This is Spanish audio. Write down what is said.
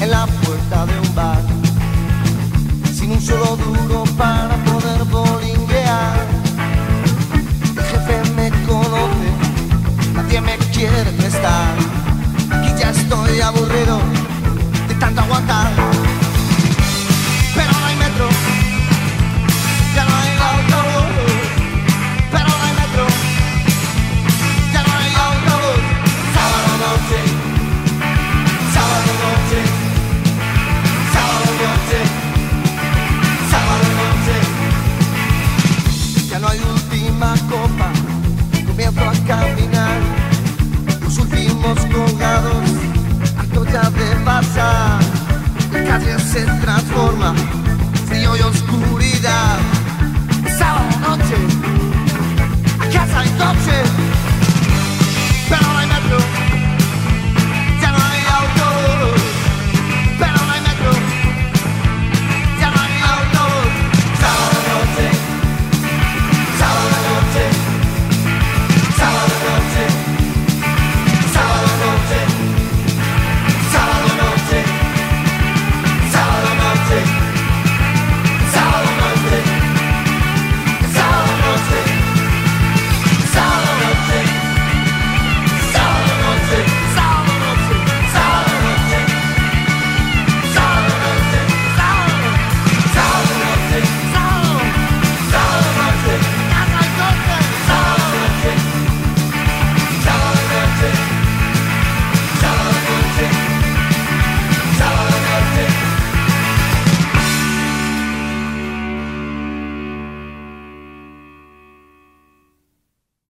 en la puerta de un bar, sin un solo duro para poder bolinguear. El jefe me conoce, nadie me quiere prestar. Aquí ya estoy aburrido de tanto aguantar. Última copa, comienzo a caminar. Los últimos colgados, harto ya de pasar.